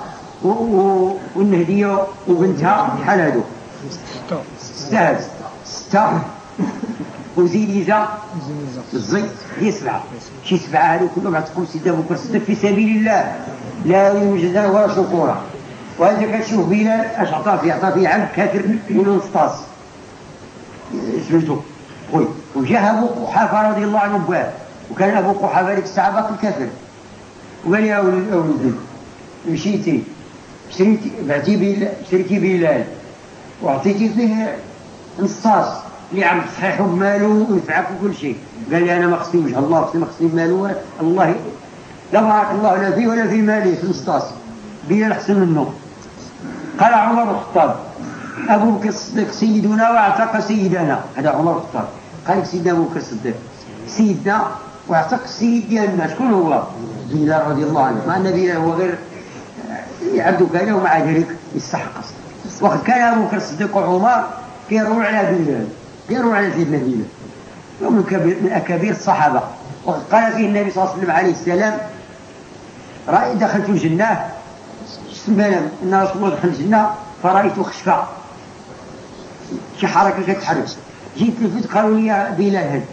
Speaker 1: والنهديه وبنتها بحال هذو ستة ستة وزينيزة الزي هي سبعة شي سبعة هذو كلهم عتقوا أبو بكر في سبيل الله. لا جزاء ولا شكورا وهذا كتشوف بلال أش عطاه فيه عطاه فيه عبد كافر ولا نسطاس سمعتو؟ خويا وجاء أبو قحافة رضي الله عنه بواه. وكان أبو قحافة ذيك الساعة باقي كافر وقال يا ولدي مشيتي شريتي بعتي بلال شريتي بلال. وعطيتي فيه نصاص اللي عم تصحيحه بماله وينفعك كل شيء. قال لي أنا ما خصني وجه الله خصني ما خصني بماله الله لا بارك الله لا فيه ولا في مالي في نصاص. بيا أحسن منه. قال عمر الخطاب. أبو بكر الصديق سيدنا وأعتق سيدنا. هذا عمر الخطاب. قال سيدنا أبو بكر الصديق. سيدنا وأعتق السيد ديالنا شكون هو؟ بلال رضي الله عنه. مع النبي هو غير عبد كان ومع ذلك يستحق وقد كان أبو بكر الصديق وعمر كيروح على بلال قالوا على سيدنا بلال ومن من أكابر الصحابة. وقال فيه النبي صلى الله عليه وسلم عليه السلام رأي دخلت الجنة. سمعنا أن رسول الله دخل الجنة فرأيت خشفة شي حركة كتحرك. جيت لفت قالوا لي بلال هذا.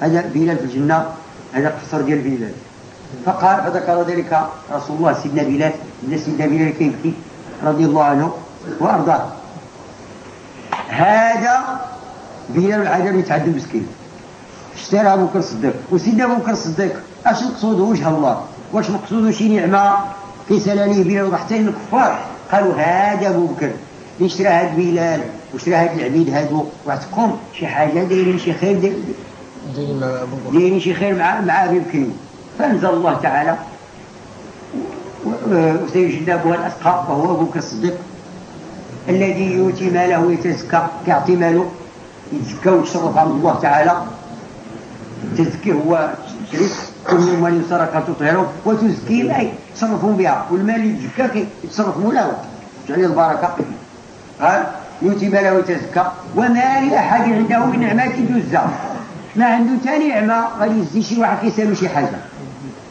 Speaker 1: هذا بلال في الجنة هذا قصر ديال بلال. فقال فذكر ذلك رسول الله سيدنا بلال إن سيدنا بلال كيبكي رضي الله عنه وأرضاه. هذا بلال العجب يتعدى مسكين اشترى أبو بكر الصديق. وسيدنا أبو بكر الصديق أش مقصوده وجه الله؟ واش مقصوده شي نعمة كيسال عليه بلال؟ وحتى الكفار قالوا هذا أبو بكر. اللي اشترى هاد بلال واشترى هاد العبيد هادو وعتكم شي حاجة؟ دايرين شي خير؟ دايرين شي خير مع مع أبي بكر فأنزل الله تعالى. وسيجنبها الاتقى وهو أبو بكر الصديق. الذي يؤتي ماله ويتزكى كيعطي ماله يتزكى ويتشرف عند الله تعالى. التزكي هو شريف كل من سرق تطهره وتزكيهم اي تصرفون بها. والمال يتزكى يتصرفون له جعل البركة. قال يؤتي ماله ويتزكى. وما لاحد عنده من نعمة تجزى ما عنده ثاني نعمة غادي يزي شي واحد كيسالو شي حاجة.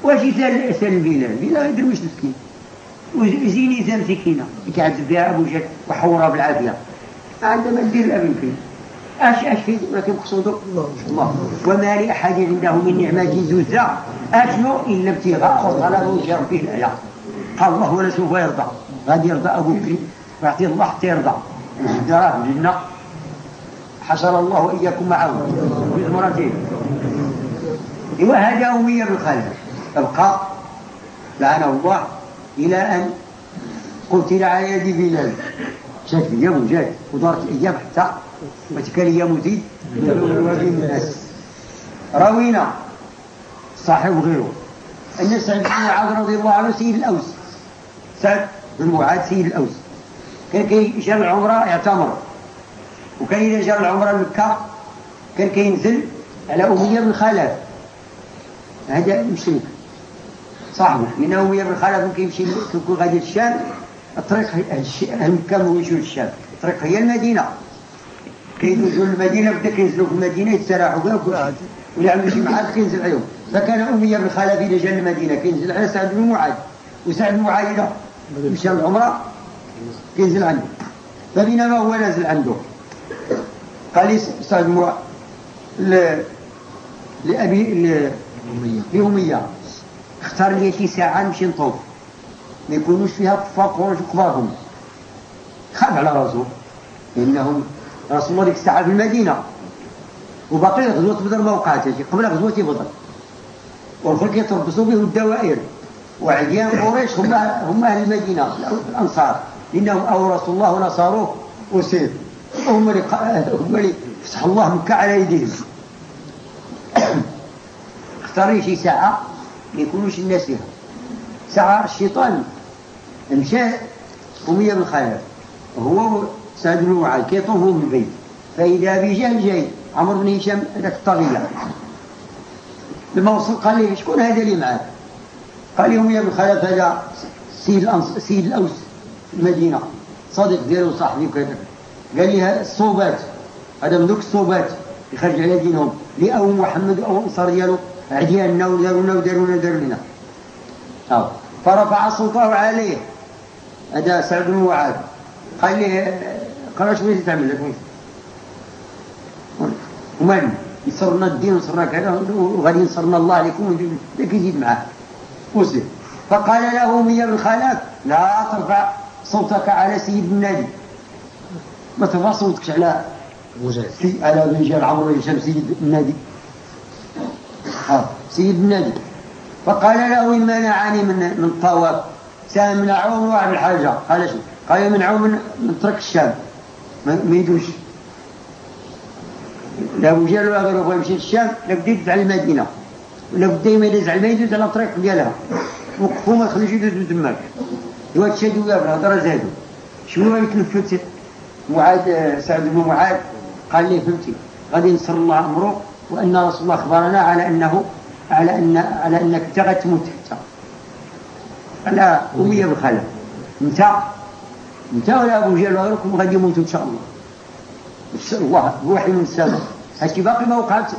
Speaker 1: واش يسال سال بلال بلال يدير واش مسكين. وزيني زال سكينة. يتعذب بها أبو جهل وحورها بالعافية. عندما دير الاب يمكن اش أش في ولكن مقصوده الله. وما لأحد عنده من نعمة زوزة أشنو؟ إلا ابتغاء وطلب وجه ربه الاعلى قال الله ولا سوف يرضى. غادي يرضى أبو بكر ويعطي الله حتى يرضى. الجدارات في الجنة. حشر الله واياكم معه في مرتين وهذا أمية ابقى لعنه الله إلى أن قتل على يد بلال. شاك أيام وجات ودارت الأيام حتى وتلك الأيام تزيد من الناس روينا صاحب غيره. أن سعد بن معاذ رضي الله عنه سيد الأوس. سعد بن معاذ سيد الأوس. كان كيجرى العمرة يعتمر. وكان إذا جرى العمرة لمكة كان كينزل على أمية بن خلف هذا مشرك. صاحبه لأنه أمية بن خلف كيمشي كيكون غادي للشام. الطريق مكة ويمشيو للشام الطريق هي المدينة. كيدوزوا للمدينة بدا كينزلوا في المدينة يتسرحوا كاع وكل ولا عمل شي معاد كينزل عليهم فكان أمية بن خلف إذا جا المدينة. كينزل على سعد بن معاذ. وسعد بن معاذ مشى العمرة كينزل عنده. فبينما هو نازل عنده. قال لي سعد بن لأبي لأمية. اختار لي شي ساعة نمشي نطوف ما يكونوش فيها كفار قريش وكبارهم خاف على راسه لأنهم رسول الله ديك الساعة في المدينة. وباقي غزوة بدر ما وقعتش قبل غزوة بدر. والخلق يتربصوا به الدوائر. وعديان قريش هم هم أهل المدينة الأنصار. لأنهم أورثوا الله ونصروه وسير هم اللي هم اللي فتح الله مكة على يديهم. [coughs] اختار شي ساعة. يكونوش الناس فيها ساعة الشيطان مشى أمية بن خلف هو سعد بن معاذ كيطوفوا من البيت فإذا بجهل جاي عمرو بن هشام ذاك الطغية لما وصل قال لي شكون هذا اللي معاك؟ قال لي أمية بن خلف هذا سيد الأنص... سيد الأوس المدينة. صديق ديالو صاحبي وكذا. قال لي الصوبات هذا من ذوك الصوبات يخرج على دينهم لأو محمد أو أنصار ديالو. عديالنا ودارونا ودارونا وداروا لنا. فرفع صوته عليه. هذا سعد بن معاذ قال لي قال شو بغيتي تعمل؟ لك ومن؟ يصرنا الدين وصرنا كذا وغادي ينصرنا الله عليكم لك يزيد معاه. مسلم فقال له أمية بن خلاف لا ترفع صوتك على سيد النادي ما ترفع صوتك على على رجال عمرو هشام سيد النادي سيد النادي فقال له إن منعني من من الطواف سأمنعه من واحد الحاجة. قال شو؟ قال يمنعه من من ترك الشام. ما يدوش. لو جا له غير بغى يمشي للشام لابد يدفع المدينة. لابد ما يدز على المدينة على الطريق ديالها. وقفوا ما يخلوش يدوزوا تماك يوا تشادوا يا الهضرة زادوا شنو يتنفس معاذ سعد بن معاذ؟ قال لي فهمتي غادي ينصر الله أمره وأن رسول الله أخبرنا على أنه على أن على انك انت غتموت انت على اميه بالخلف انت انت ولا أبو جهل وغيركم غادي يموتوا إن شاء الله. الله بوحي من السماء هادشي باقي ما وقعت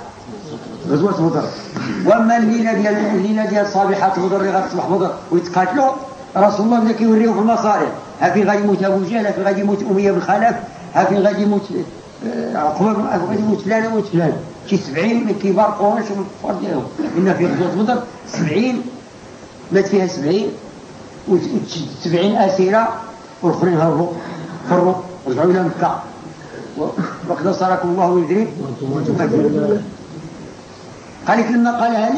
Speaker 1: غزوة بدر. وأما الليلة ديال الليلة ديال صابحات بدر اللي غتصبح بدر ويتقاتلوا رسول الله بدا كيوريهم في المصارع ها فين غادي يموت أبو جهل ها فين غادي يموت أمية بن خلف ها فين غادي يموت آه، عقبة غادي يموت فلان يموت فلان. شي 70 من كبار قريش ومن الكفار ديالهم. إن في غزوة بدر 70 مات فيها 70 و 70 اسيره والاخرين هربوا فروا رجعوا إلى مكة. وقد نصركم الله ويدري قال لك لما قالها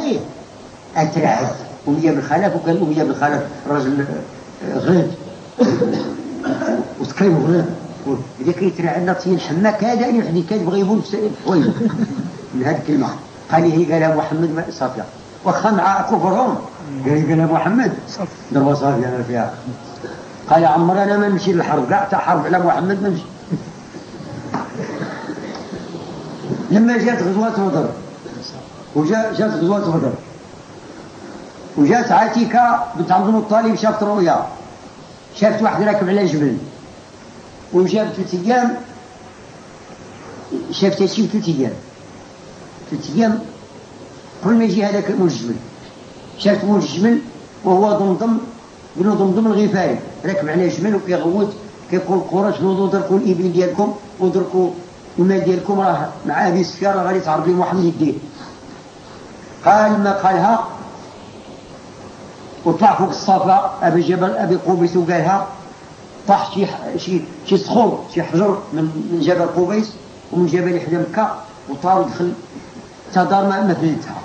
Speaker 1: أمية بن خلف وكان أمية بن خلف رجل غلب وتكلم غلب إذا كيترعد نطين حماك هذا اللي وحدي كيبغي يبون حوايج من هذه الكلمة. قال لي قالها محمد صافية واخا مع كفرهم قال قالها محمد ضربة صافية أنا فيها. قال يا عمر أنا ما نمشي للحرب. كاع حتى حرب على محمد ما نمشي. لما جات غزوة بدر. وجات غزوة بدر. وجات عتيكة بنت عبد المطلب شافت رؤيا. شافت واحد راكب على جبل. وجاب ثلاث أيام شافت شي ثلاث أيام ثلاث أيام قبل ما يجي هذاك شافت مول الجبل وهو ضمضم بنو ضمضم الغفاري. راكب على جبل وكيغوت كيقول قريش نوضوا دركوا الإبل ديالكم ودركوا المال ديالكم راه مع ابي سفيان غادي تعرض لي محمد يديه قال ما قالها؟ وطلع فوق الصفا أبي جبل أبي قبيس وقالها طاح شي شي شي صخور شي حجر من جبل قبيس ومن جبل حدا مكة وطار ودخل تا دار ما فلتها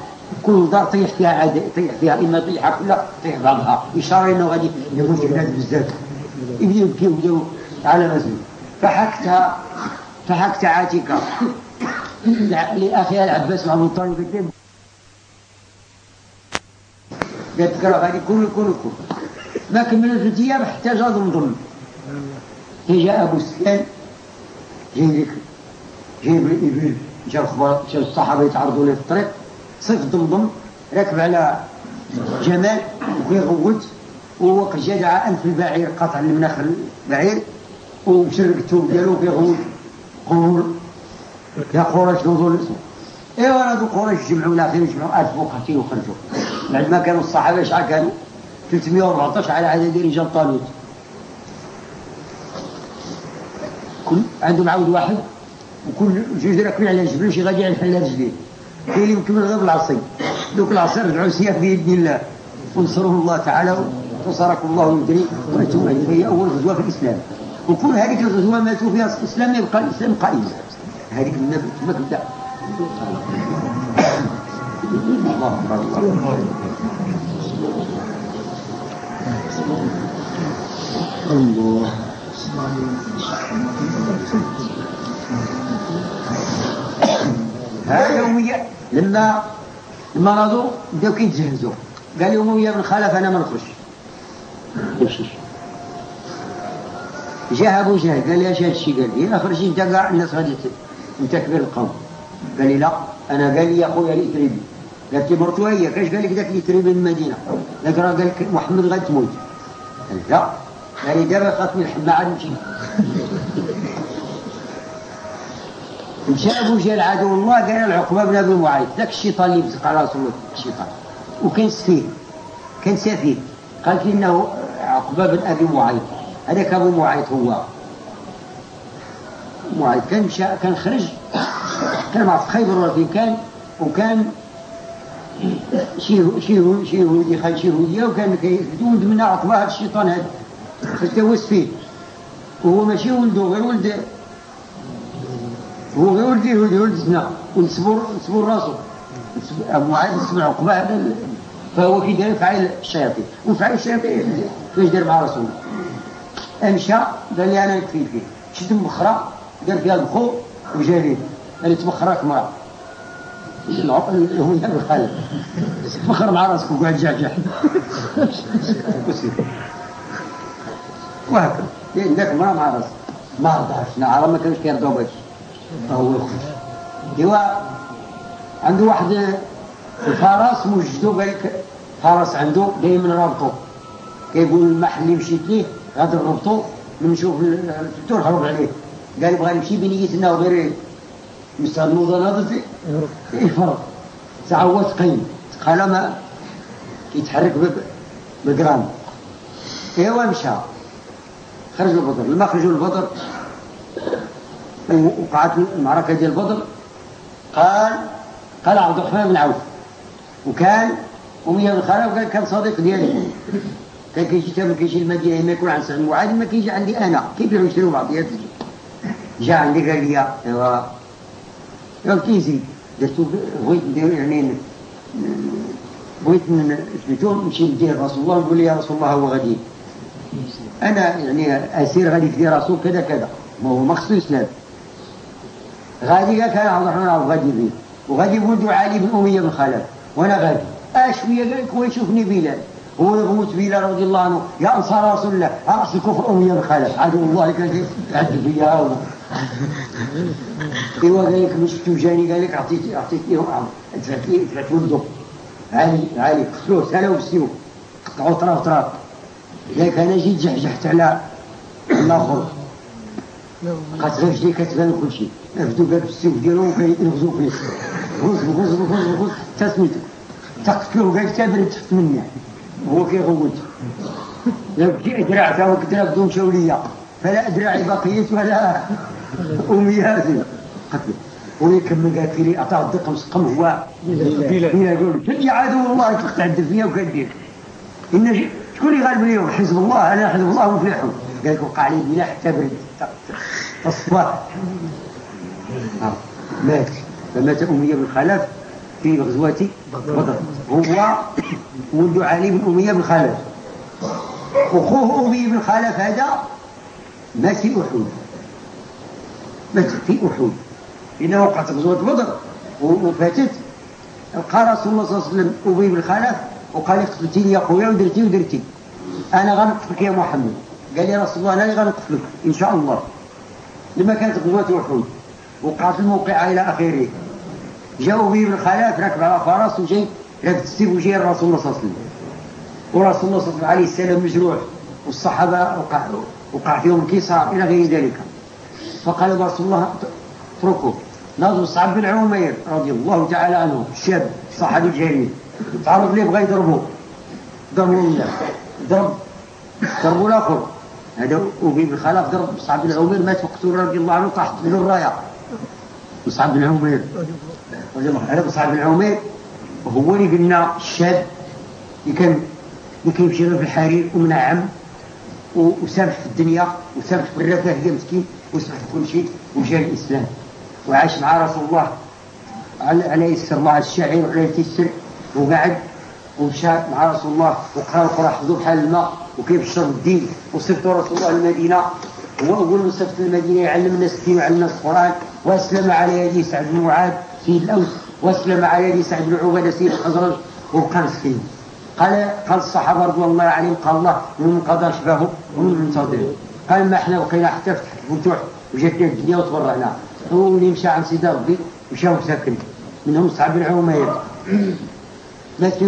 Speaker 1: كل دار طيح فيها عاد طيح فيها إما طيحها كلها طيح بعضها إشارة إنه غادي يموت الناس بزاف. يبداو يبكيو يبداو على مسجد فحكتها فحكت عاتكه لاخيها العباس بن ابي طالب قالت راه غادي يكون يكون يكون. ما كمل ثلاث أيام حتى جا ضمضم. جاء أبو سفيان جاي لك جايب الابل جا الخبر جا الصحابة يتعرضوا ليه في الطريق صيف ضمضم راكب على جمال وكيغوت ووقت جا دعا أنف البعير قطع المناخ البعير ومشرق الثوب ديالو كيغوت قول يا قريش نوضوا ايوا هذو قريش جمعوا لا خير جمعوا 1000 مقاتل وخرجوا. بعد ما كانوا الصحابة شحال كانوا؟ 314 على عدد رجال طالوت عندهم عود واحد؟ وكل جوج راكبين على الجبل شي غادي على الحلال جديد كاين اللي يمكن غير بالعصي دوك العصير رجعوا سياف بيد الله. ونصرهم الله تعالى ونصركم الله ويدري وأنتم هي أول غزوة في الإسلام. وكل هذيك الغزوة ماتوا فيها الإسلام يبقى الإسلام قائم. هذيك ما تبدأ. الله أكبر. الله. هذا يوميا لما لما ناضوا بداو كيتجهزوا. قال لهم يا ابن خلف أنا ما نخرج. جاء أبو جهل قال لي اش هذا الشيء؟ قال لي اخرج أنت كاع الناس غادي انت كبير القوم. قال لي لا. أنا قال لي يا خويا الاتريبي قالت لي مرتو هي كاش قال لك ذاك الاتريبي من المدينة؟ ذاك راه قال لك محمد غادي تموت. قال لا. قال لي دابا من الحمى عاد نمشي. مشى ابو جهل عدو الله قال العقبة بن أبي معيط. ذاك الشيطان اللي بزق على رسول الله الشيطان وكان سفيه كان سفيه. قال لي إنه عقبة بن أبي معيط. هذاك أبو معيط هو. معيط كان مشى كان خرج كان مع خيبر ولا فين كان وكان شي شي شي يهودي شي يهودية وكان كيولد منها عقبة هذا الشيطان هذا فتوس فيه وهو ماشي ولده غير ولد هو غير ولد يهودي ولد زنا ونسبوا نسبوا راسه عاد نسبوا عقبة هذا فهو كيدير فعل الشياطين. وفعل الشياطين فاش دار مع رسول أمشى قال لي أنا نكفي فيه شد مخرة دار فيها البخو وجا قال لي تبخرك مرة هو يا خالد فخر مع راسك وقعد جعجع وهكذا. لأن المرة مع راسك. ما رضاش نعرف ما كانش كيرضاو باش يخرج ايوا عنده واحد الفرس موجدو قال لك فرس عنده دائما رابطو كيقول المحل اللي مشيت ليه غادي نربطو نمشيو في الفتور هرب عليه. قال يبغى نمشي بنيتنا وغير مستعد نضلتي يفرق. ساعة هو ثقيل قال ما يتحرك بقرام ايوا مشى. خرج البدر لما خرجوا البدر وقعت المعركة ديال البدر قال قال عبد الرحمن بن عوف. وكان أمية بن خلف وقال كان صديق ديالي. كان كيجي تم كيجي المدينة ما يكون عند سعد معاذ ما كيجي عندي أنا. كيف يشتروا بعض جاء عندي قال لي ايوا قال كيزي درتو بغيت ندير يعني بغيت سميتو نمشي ندير رسول الله نقول يا رسول الله هو غادي. أنا يعني أسير غادي في رسول كذا كذا. ما هو مقصود اسلام غادي قال كان عبد الرحمن غادي فيه وغادي ولد علي بن اميه بن خلف وأنا غادي. اشويه قال لك هو يشوفني بلال؟ هو يغوت بلال رضي الله عنه. يا أنصار رسول الله. راس الكفر اميه بن خلف عدو الله كان يعذب فيها إيوا قال لك مش جاني قال لك عطيت عطيت لهم ولده. علي علي قتلوه سالوا بالسيوف قطعوا طراف طراف قال لك أنا جيت جحجحت على الآخر. غير رجلي كتبان كل شيء نفدو باب السيوف ديالهم وكيغزو فيه. غوز غوز غوز غوز حتى سميتو. تقتلو قال تابر تحت مني. هو كيغوت. يبكي ادراع تا وكدرا بدون شولية. فلا إدراعي بقيت ولا اميات قتل. ويكمل قال لي اعطاه الدق مسقم هو. بلا يقول تجي عدو الله تقطع الدفية وكدير. إن شكون اللي غالب اليوم؟ حزب الله. أنا حزب الله مفلحون قال لك وقع لي بلا حتى برد. الصباح مات. فمات أمية بن خلف في غزوة بدر. هو ولد علي بن أمية بن خلف. أخوه أمية بن خلف هذا مات في أحد. مات في أحد. إنه وقعت غزوة بدر وفاتت. قال رسول الله صلى الله عليه وسلم أبي بن خلف وقال قتلتني يا خويا ودرتي ودرتي. أنا غنقتلك يا محمد. قال لي رسول الله أنا اللي غنقتلك إن شاء الله. لما كانت غزوة أحد وقعت الموقعة إلى آخره. جاءوا به من خلاف ركب على فرس وجاي راكب السيف وجاي الرسول الله صلى الله عليه وسلم. ورسول الله صلى الله عليه وسلم مجروح والصحابة وقع, وقع فيهم كسار إلى غير ذلك. فقال رسول الله اتركوا ناظر صعب بن عمير رضي الله تعالى عنه الشاب صحابي الجليل تعرض ليه؟ بغى يضربه ضربوا ضرب. ضربوا الآخر. هذا أبي بن خلف ضرب مصعب بن عمير مات مقتول رضي الله عنه طاحت من الراية. مصعب بن عمير. عنه مصعب بن عمير. هو اللي قلنا الشاب اللي كان اللي كيمشي غير في الحرير ومنعم وسامح في الدنيا وسامح في الرفاه مسكين وسامح في كل شيء وجاء الإسلام وعاش مع رسول الله على يسر الله الشاعر وعلى يتيسر وقعد ومشى مع رسول الله وقرأ القرآن حفظوا بحال الماء. وكيبشر الدين وصفت رسول الله المدينة. هو أول من صفت المدينة يعلم الناس الدين ويعلم الناس القرآن. وأسلم على يدي سعد بن معاذ في الأوس وأسلم على يدي سعد بن عبادة سيد الخزرج وبقى مسكين قال قال الصحابة رضوان الله عليهم قال الله من قضى شبهه ومن منتظر قال ما إحنا بقينا حتى فتح الفتوح وجاتنا الدنيا وتبرعنا. هو اللي مشى عن سيدي ربي مشى وساكن منهم صعب بن عمير. [clears throat] مات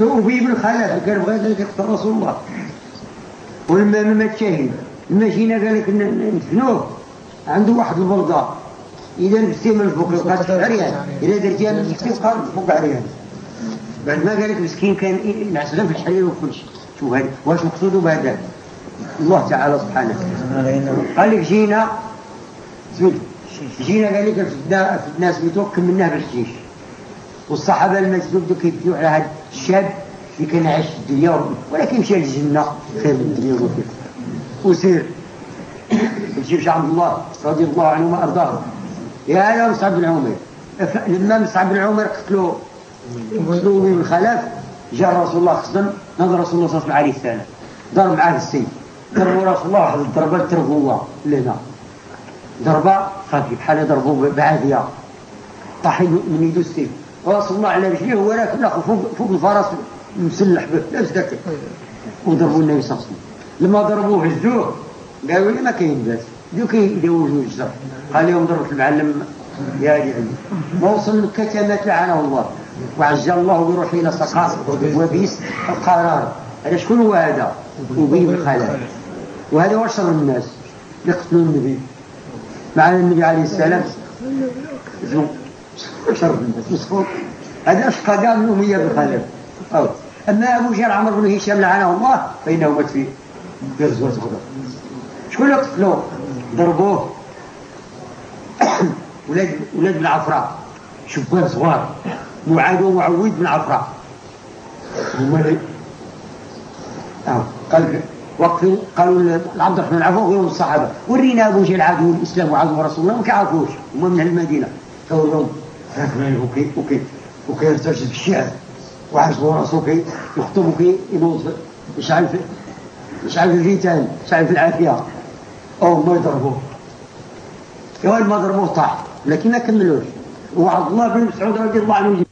Speaker 1: وفي ابن خلف كان بغى ذلك رسول الله. ولما مات شهيد لما جينا قال لك ندفنوه عنده واحد البلطة إذا لبستي من الفوق يبقى عريان. إذا درتيها من الفوق قال فوق عريان. بعد ما قال لك مسكين كان ينعس غير في الحرير وكل شيء شوف هذا. واش مقصوده بهذا؟ الله تعالى سبحانه. قال لك جينا جينا قال لك في الناس متوكل منها بالجيش. والصحابة المسجد كيبكيو على هذا الشاب اللي كان عايش في الدنيا ولكن مشى للجنة خير من الدنيا وفيها وسير الجيش عبد الله رضي الله عنه ما أرضاه. يا هلا مصعب بن عمر لما مصعب بن عمر قتلوا قتلوا من الخلاف جاء رسول الله خصم نظر رسول الله صلى الله عليه وسلم ضرب معاه السيف ضربوا رسول الله واحد الضربة تربوا الله لنا ضربة خفيف بحال ضربوا بعافية طاح من يدو السيف رسول الله على رجليه ولكن الآخر فوق, فوق الفرس مسلح به لابس ذاك وضربوا النبي صلى الله عليه وسلم. لما ضربوه هزوه قالوا لي ما كاين باس بدو كيدوجوا الجزر قال لهم ضربت المعلم يا علي ما وصل مكة مات لعنه الله. وعجل الله بروحه إلى سقاط وبيس القرار. هذا شكون هو هذا؟ بن خلف وهذا هو شر الناس. اللي قتلوا النبي. مع النبي عليه السلام هذا أشقى قال منهم هي بالخلف أما أبو جهل عمرو بن هشام لعنه الله فإنه مات في غزوة غدر شكون اللي قتلوه؟ ضربوه. [coughs] ولاد ولاد بن عفراء شبان صغار. معاد ومعويد بن عفراء هما اللي. قال وقفوا قالوا لعبد الرحمن بن عوف وغيرهم الصحابة. ورينا أبو جهل عدو الإسلام وعدو رسول الله ما كيعرفوش هما من المدينة. راكبين وكي وكي وكيرتجد بالشعر وعجبوا راسو كي يخطب وكي ينوض يشعل في يشعل في الريتان يشعل في العافية. أو ما يضربوه يا ما ضربوه طاح. لكن ما كملوش وعبد الله بن مسعود رضي الله عنه